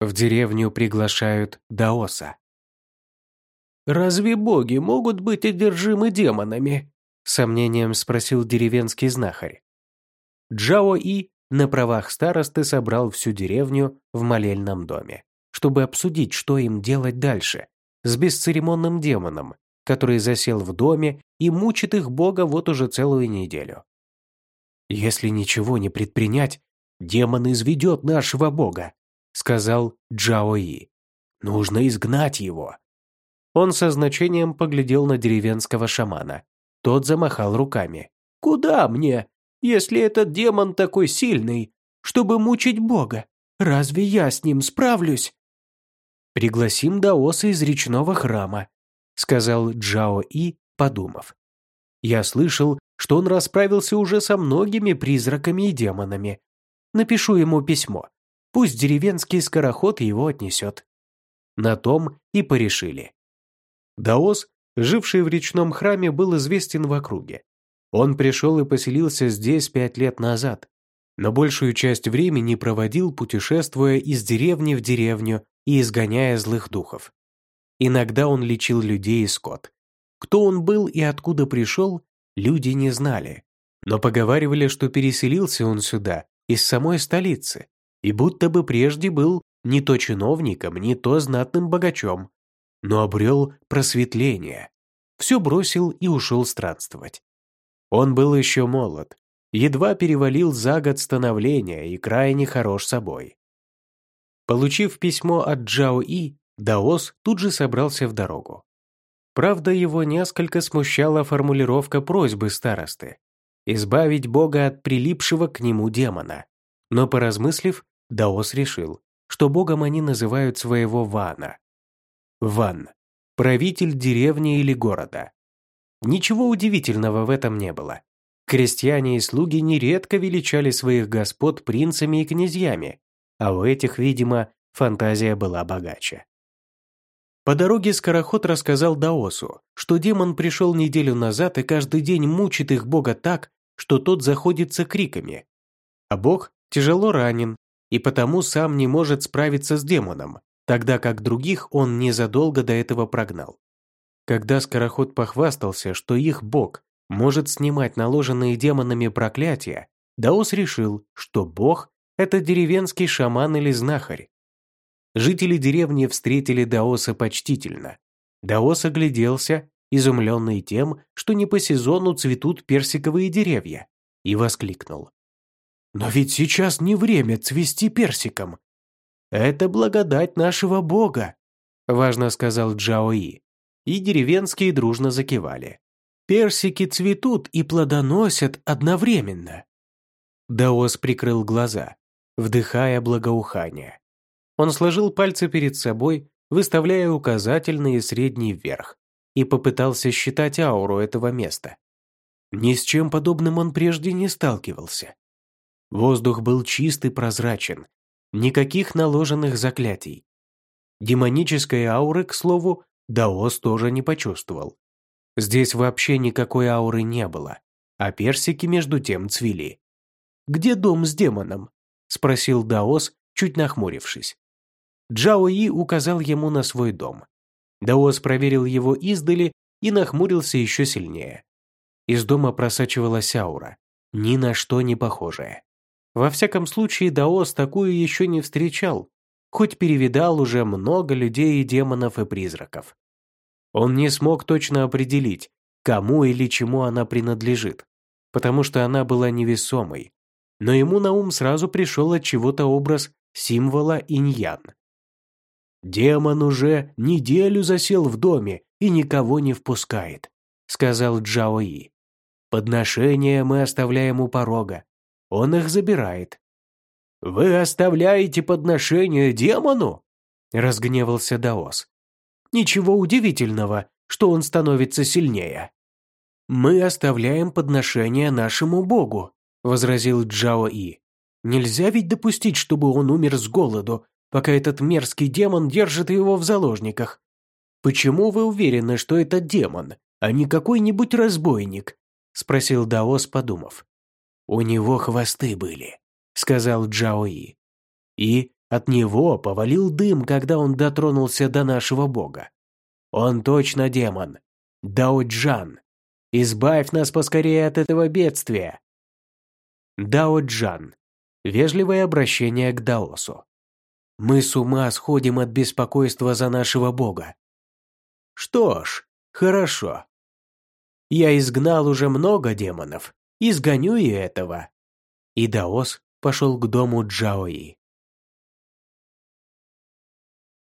В деревню приглашают Даоса. «Разве боги могут быть одержимы демонами?» – сомнением спросил деревенский знахарь. Джао И на правах старосты собрал всю деревню в молельном доме, чтобы обсудить, что им делать дальше с бесцеремонным демоном, который засел в доме и мучит их бога вот уже целую неделю. «Если ничего не предпринять, демон изведет нашего бога», сказал Джао И. «Нужно изгнать его». Он со значением поглядел на деревенского шамана. Тот замахал руками. «Куда мне, если этот демон такой сильный, чтобы мучить бога? Разве я с ним справлюсь?» «Пригласим Даоса из речного храма», сказал Джао И, подумав. «Я слышал, что он расправился уже со многими призраками и демонами. Напишу ему письмо. Пусть деревенский скороход его отнесет». На том и порешили. Даос, живший в речном храме, был известен в округе. Он пришел и поселился здесь пять лет назад, но большую часть времени проводил, путешествуя из деревни в деревню и изгоняя злых духов. Иногда он лечил людей и скот. Кто он был и откуда пришел, люди не знали, но поговаривали, что переселился он сюда, из самой столицы, и будто бы прежде был не то чиновником, не то знатным богачом, но обрел просветление. Все бросил и ушел странствовать. Он был еще молод, едва перевалил за год становления и крайне хорош собой. Получив письмо от Джао И, Даос тут же собрался в дорогу. Правда, его несколько смущала формулировка просьбы старосты – избавить Бога от прилипшего к нему демона. Но поразмыслив, Даос решил, что Богом они называют своего Вана, Ван. Правитель деревни или города. Ничего удивительного в этом не было. Крестьяне и слуги нередко величали своих господ принцами и князьями, а у этих, видимо, фантазия была богаче. По дороге скороход рассказал Даосу, что демон пришел неделю назад и каждый день мучит их бога так, что тот заходится криками. А бог тяжело ранен и потому сам не может справиться с демоном, тогда как других он незадолго до этого прогнал. Когда Скороход похвастался, что их бог может снимать наложенные демонами проклятия, Даос решил, что бог – это деревенский шаман или знахарь. Жители деревни встретили Даоса почтительно. Даос огляделся, изумленный тем, что не по сезону цветут персиковые деревья, и воскликнул. «Но ведь сейчас не время цвести персиком. «Это благодать нашего Бога», – важно сказал Джаои. И деревенские дружно закивали. «Персики цветут и плодоносят одновременно». Даос прикрыл глаза, вдыхая благоухание. Он сложил пальцы перед собой, выставляя указательный и средний вверх, и попытался считать ауру этого места. Ни с чем подобным он прежде не сталкивался. Воздух был чист и прозрачен, Никаких наложенных заклятий. Демонической ауры, к слову, Даос тоже не почувствовал. Здесь вообще никакой ауры не было, а персики между тем цвели. «Где дом с демоном?» – спросил Даос, чуть нахмурившись. Джао И указал ему на свой дом. Даос проверил его издали и нахмурился еще сильнее. Из дома просачивалась аура, ни на что не похожая. Во всяком случае, Даос такую еще не встречал, хоть перевидал уже много людей и демонов и призраков. Он не смог точно определить, кому или чему она принадлежит, потому что она была невесомой, но ему на ум сразу пришел от чего-то образ символа иньян. «Демон уже неделю засел в доме и никого не впускает», сказал Джаои. «Подношения мы оставляем у порога, он их забирает. «Вы оставляете подношение демону?» – разгневался Даос. «Ничего удивительного, что он становится сильнее». «Мы оставляем подношение нашему богу», – возразил Джао И. «Нельзя ведь допустить, чтобы он умер с голоду, пока этот мерзкий демон держит его в заложниках. Почему вы уверены, что это демон, а не какой-нибудь разбойник?» – спросил Даос, подумав. «У него хвосты были», — сказал Джаои. «И От него повалил дым, когда он дотронулся до нашего бога. Он точно демон. Дао-Джан. Избавь нас поскорее от этого бедствия. Дао-Джан. Вежливое обращение к Даосу. Мы с ума сходим от беспокойства за нашего бога. Что ж, хорошо. Я изгнал уже много демонов. Изгоню и этого. И Даос пошел к дому Джаои.